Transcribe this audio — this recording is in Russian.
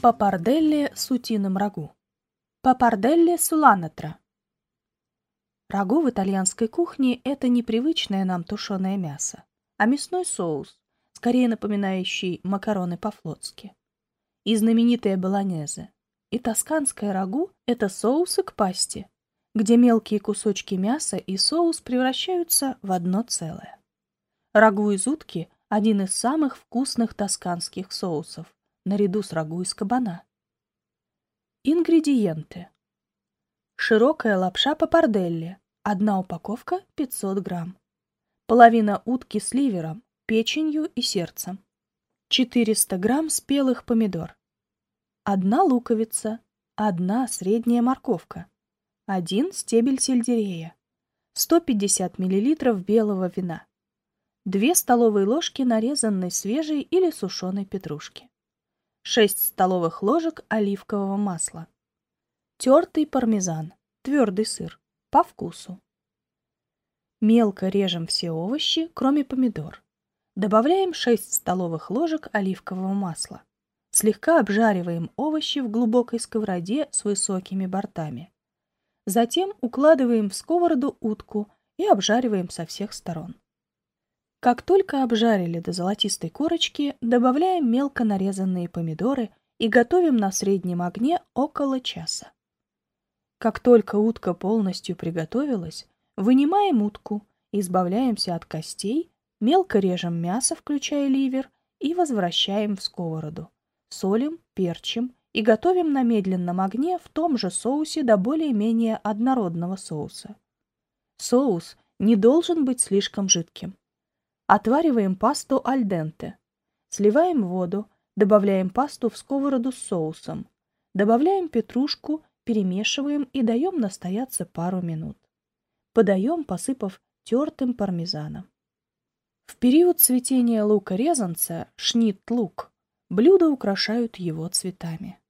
Папарделли с утиным рагу. Папарделли суланатра. Рагу в итальянской кухне – это непривычное нам тушеное мясо, а мясной соус, скорее напоминающий макароны по-флотски. И знаменитая болонезе. И тосканское рагу – это соусы к пасте, где мелкие кусочки мяса и соус превращаются в одно целое. Рагу из утки – один из самых вкусных тосканских соусов, наряду с рагу из кабана. Ингредиенты. Широкая лапша папарделли, одна упаковка 500 грамм. Половина утки с ливером, печенью и сердцем. 400 грамм спелых помидор. Одна луковица, одна средняя морковка. Один стебель сельдерея. 150 миллилитров белого вина. 2 столовые ложки нарезанной свежей или сушеной петрушки. 6 столовых ложек оливкового масла. Тертый пармезан, твердый сыр, по вкусу. Мелко режем все овощи, кроме помидор. Добавляем 6 столовых ложек оливкового масла. Слегка обжариваем овощи в глубокой сковороде с высокими бортами. Затем укладываем в сковороду утку и обжариваем со всех сторон. Как только обжарили до золотистой корочки, добавляем мелко нарезанные помидоры и готовим на среднем огне около часа. Как только утка полностью приготовилась, вынимаем утку, избавляемся от костей, мелко режем мясо, включая ливер, и возвращаем в сковороду. Солим, перчим и готовим на медленном огне в том же соусе до более-менее однородного соуса. Соус не должен быть слишком жидким. Отвариваем пасту аль денте. Сливаем воду, добавляем пасту в сковороду с соусом. Добавляем петрушку, перемешиваем и даем настояться пару минут. Подаем, посыпав тертым пармезаном. В период цветения лука-резанца, шнит-лук, блюда украшают его цветами.